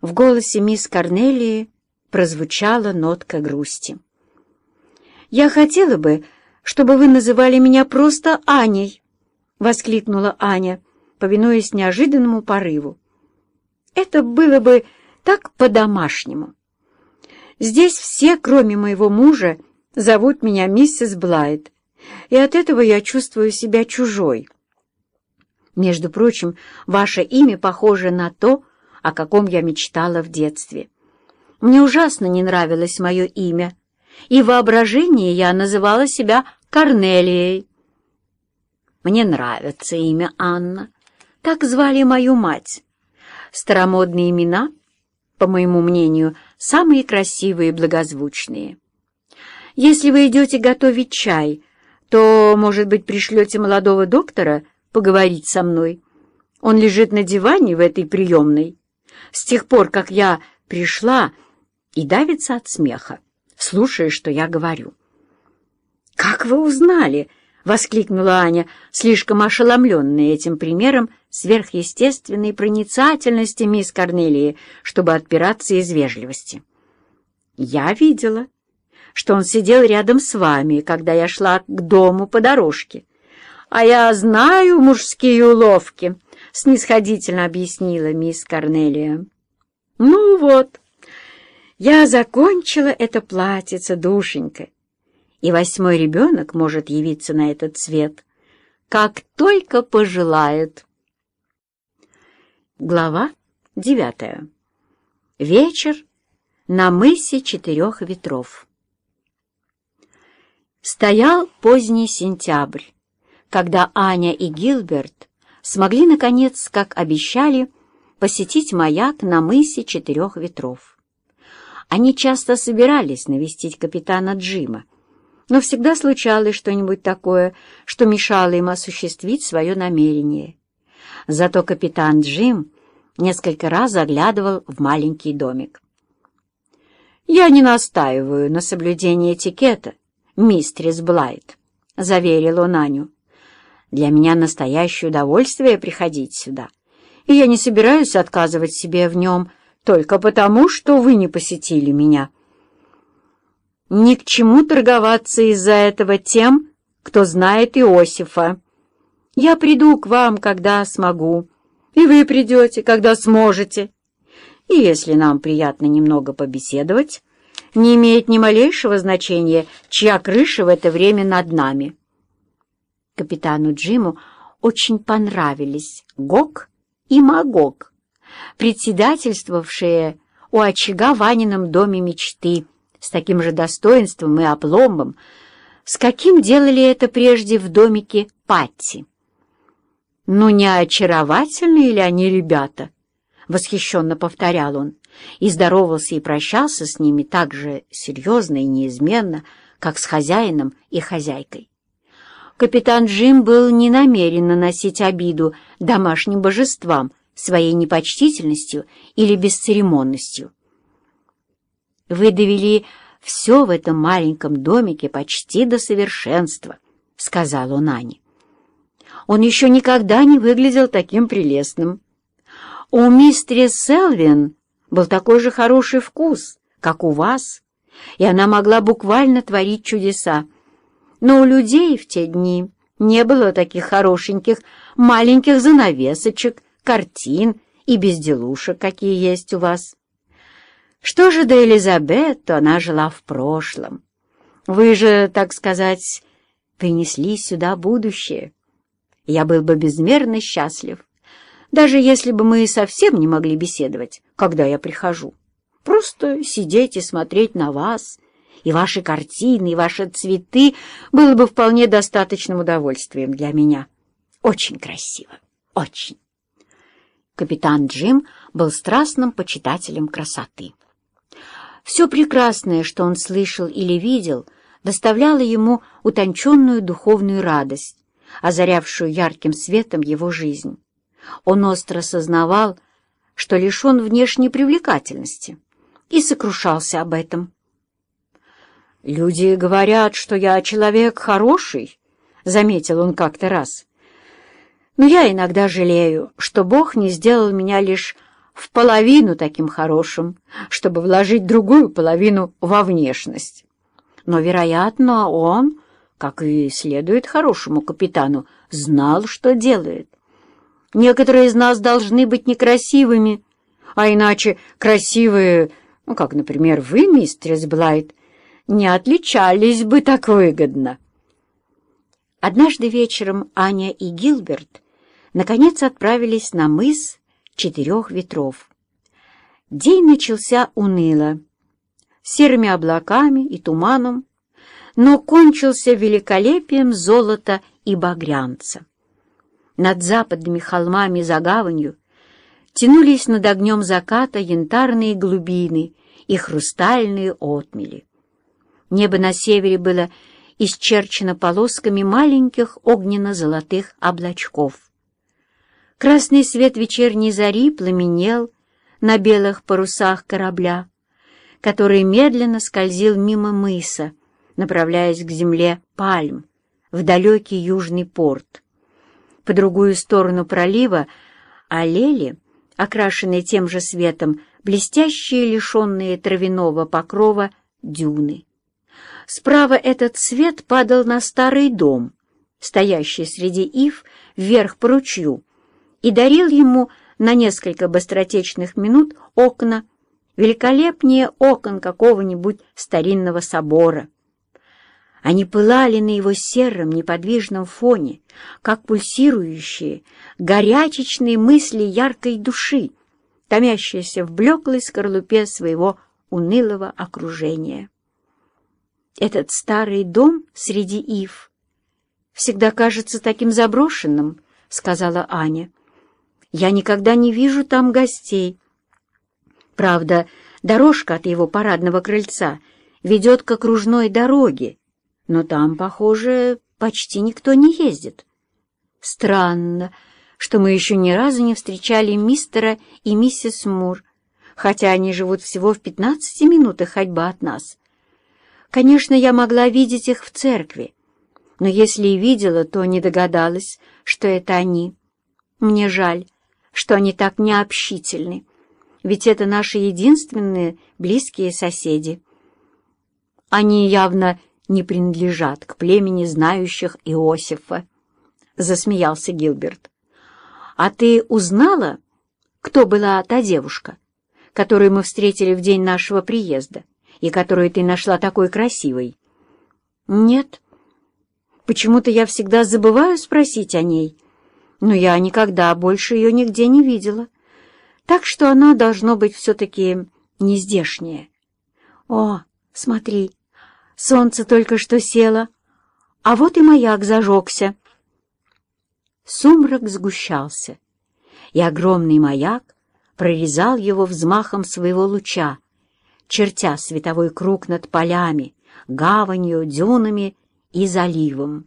В голосе мисс Корнелии прозвучала нотка грусти. «Я хотела бы, чтобы вы называли меня просто Аней!» — воскликнула Аня, повинуясь неожиданному порыву. «Это было бы так по-домашнему. Здесь все, кроме моего мужа, зовут меня миссис Блайт, и от этого я чувствую себя чужой. Между прочим, ваше имя похоже на то, о каком я мечтала в детстве. Мне ужасно не нравилось мое имя, и в воображении я называла себя Корнелией. Мне нравится имя Анна. Так звали мою мать. Старомодные имена, по моему мнению, самые красивые и благозвучные. Если вы идете готовить чай, то, может быть, пришлете молодого доктора поговорить со мной. Он лежит на диване в этой приемной. С тех пор, как я пришла, и давится от смеха, слушая, что я говорю. «Как вы узнали?» — воскликнула Аня, слишком ошеломленная этим примером сверхъестественной проницательности мисс Корнелии, чтобы отпираться из вежливости. «Я видела, что он сидел рядом с вами, когда я шла к дому по дорожке. А я знаю мужские уловки», — снисходительно объяснила мисс Корнелия. «Ну вот, я закончила это платьице, душенька» и восьмой ребенок может явиться на этот свет, как только пожелает. Глава девятая. Вечер на мысе четырех ветров. Стоял поздний сентябрь, когда Аня и Гилберт смогли, наконец, как обещали, посетить маяк на мысе четырех ветров. Они часто собирались навестить капитана Джима, но всегда случалось что-нибудь такое, что мешало им осуществить свое намерение. Зато капитан Джим несколько раз заглядывал в маленький домик. «Я не настаиваю на соблюдении этикета, мистерис Блайт», — заверил он Аню. «Для меня настоящее удовольствие приходить сюда, и я не собираюсь отказывать себе в нем только потому, что вы не посетили меня». Ни к чему торговаться из-за этого тем, кто знает Иосифа. Я приду к вам, когда смогу, и вы придете, когда сможете. И если нам приятно немного побеседовать, не имеет ни малейшего значения, чья крыша в это время над нами. Капитану Джиму очень понравились Гог и Магог, председательствовавшие у очага в Анином доме мечты — с таким же достоинством и опломбом, с каким делали это прежде в домике Патти. «Ну, не очаровательные ли они ребята?» — восхищенно повторял он, и здоровался и прощался с ними так же серьезно и неизменно, как с хозяином и хозяйкой. Капитан Джим был не намерен наносить обиду домашним божествам своей непочтительностью или бесцеремонностью. Вы довели все в этом маленьком домике почти до совершенства, — сказал он Ане. Он еще никогда не выглядел таким прелестным. У мистерис Селвин был такой же хороший вкус, как у вас, и она могла буквально творить чудеса. Но у людей в те дни не было таких хорошеньких маленьких занавесочек, картин и безделушек, какие есть у вас. Что же до Элизабет, то она жила в прошлом. Вы же, так сказать, принесли сюда будущее. Я был бы безмерно счастлив, даже если бы мы совсем не могли беседовать, когда я прихожу. Просто сидеть и смотреть на вас, и ваши картины, и ваши цветы было бы вполне достаточным удовольствием для меня. Очень красиво, очень. Капитан Джим был страстным почитателем красоты. Все прекрасное, что он слышал или видел, доставляло ему утонченную духовную радость, озарявшую ярким светом его жизнь. Он остро сознавал, что лишен внешней привлекательности, и сокрушался об этом. «Люди говорят, что я человек хороший», — заметил он как-то раз. «Но я иногда жалею, что Бог не сделал меня лишь в половину таким хорошим, чтобы вложить другую половину во внешность. Но, вероятно, он, как и следует хорошему капитану, знал, что делает. Некоторые из нас должны быть некрасивыми, а иначе красивые, ну, как, например, вы, мистерс Блайт, не отличались бы так выгодно. Однажды вечером Аня и Гилберт наконец отправились на мыс Четырех Ветров. День начался уныло, серыми облаками и туманом, но кончился великолепием золота и багрянца. Над западными холмами за гаванью тянулись над огнем заката янтарные глубины и хрустальные отмели. Небо на севере было исчерчено полосками маленьких огненно-золотых облачков. Красный свет вечерней зари пламенел на белых парусах корабля, который медленно скользил мимо мыса, направляясь к земле пальм, в далекий южный порт. По другую сторону пролива олели, окрашенные тем же светом, блестящие, лишенные травяного покрова, дюны. Справа этот свет падал на старый дом, стоящий среди ив вверх по ручью, и дарил ему на несколько быстротечных минут окна, великолепнее окон какого-нибудь старинного собора. Они пылали на его сером неподвижном фоне, как пульсирующие, горячечные мысли яркой души, томящиеся в блеклой скорлупе своего унылого окружения. Этот старый дом среди ив всегда кажется таким заброшенным, — сказала Аня. Я никогда не вижу там гостей. Правда, дорожка от его парадного крыльца ведет к окружной дороге, но там, похоже, почти никто не ездит. Странно, что мы еще ни разу не встречали мистера и миссис Мур, хотя они живут всего в пятнадцати минутах ходьбы от нас. Конечно, я могла видеть их в церкви, но если и видела, то не догадалась, что это они. Мне жаль, что они так необщительны, ведь это наши единственные близкие соседи. Они явно не принадлежат к племени знающих Иосифа, — засмеялся Гилберт. — А ты узнала, кто была та девушка, которую мы встретили в день нашего приезда? И которую ты нашла такой красивой? Нет. Почему-то я всегда забываю спросить о ней, но я никогда больше ее нигде не видела. Так что она должно быть все-таки не здешняя. О, смотри, солнце только что село, а вот и маяк зажегся. Сумрак сгущался, и огромный маяк прорезал его взмахом своего луча, чертя световой круг над полями, гаванью, дюнами и заливом.